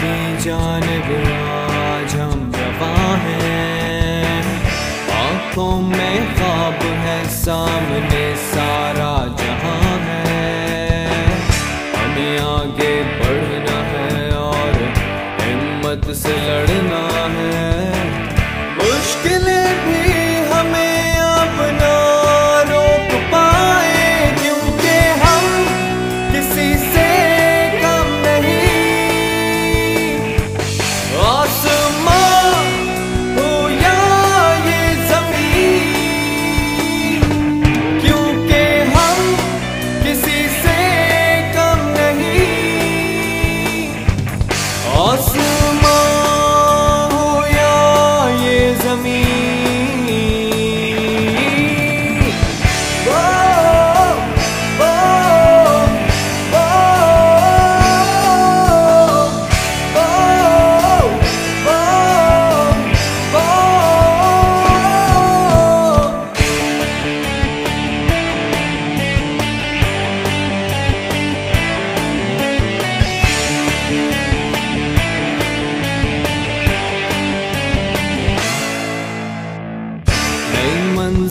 کی جانب آج ہم رواں ہیں۔ آنکھوں میں خواب ہے سامنے سارا مصیبت سے لڑنا ہے۔ مشکلیں بھی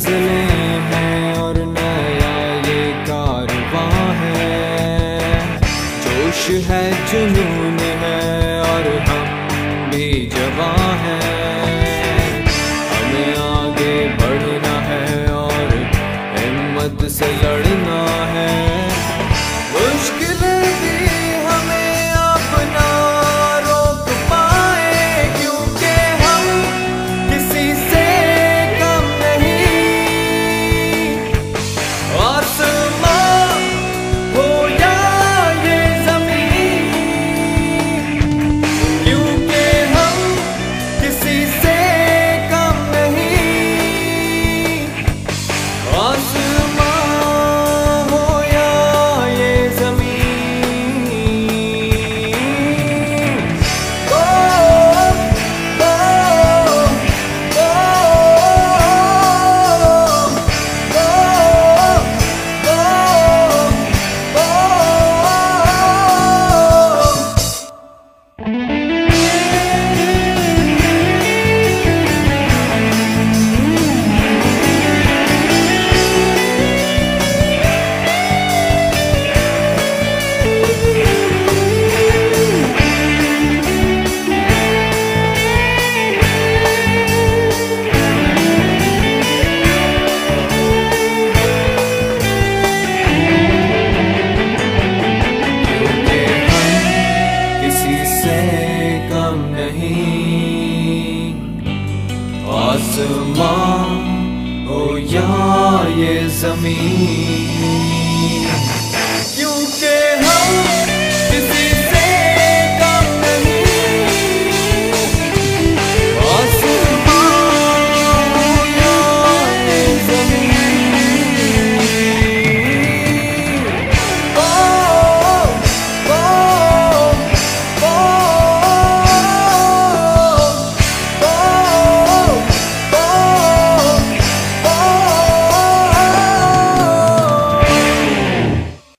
منزلیں ہیں اور نیا یہ کارواں ہے۔ جوش ہے جنون ہے اور ہم بھی جوان ہیں۔ Monster. آسمان ہو یا یہ زمین۔